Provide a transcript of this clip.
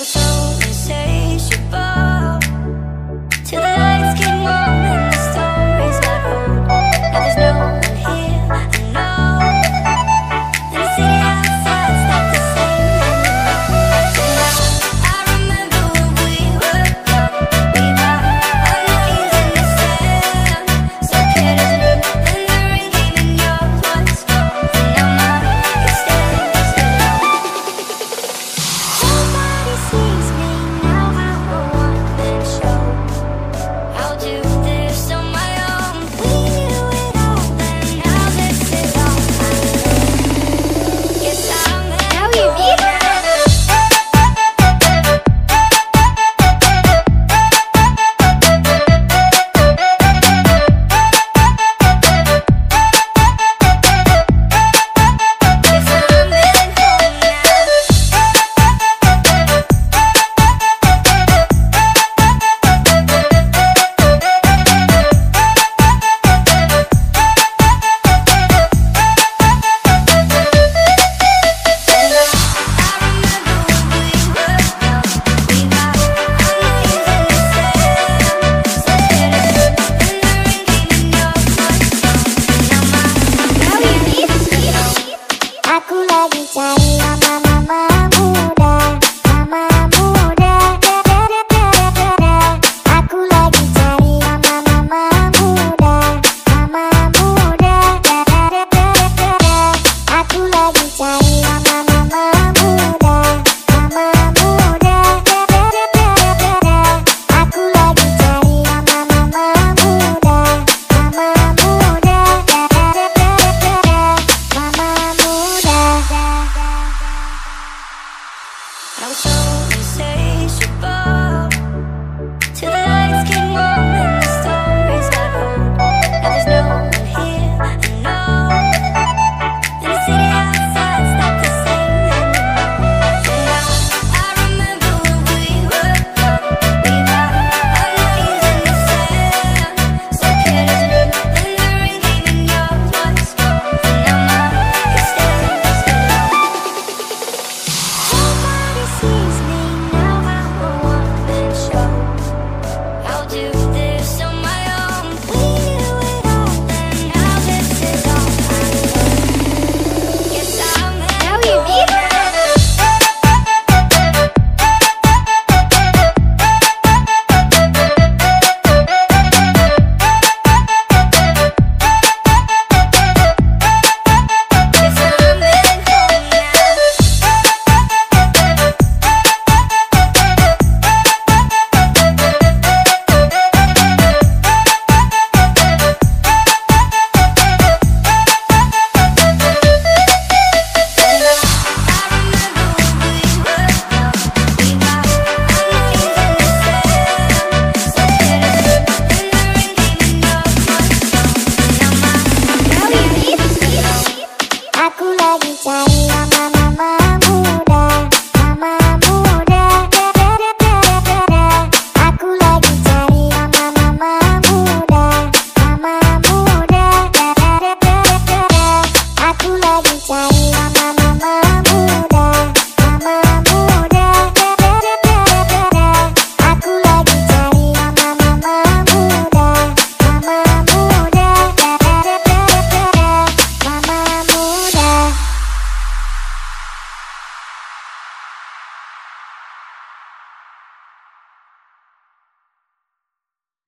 was so insatiable lagi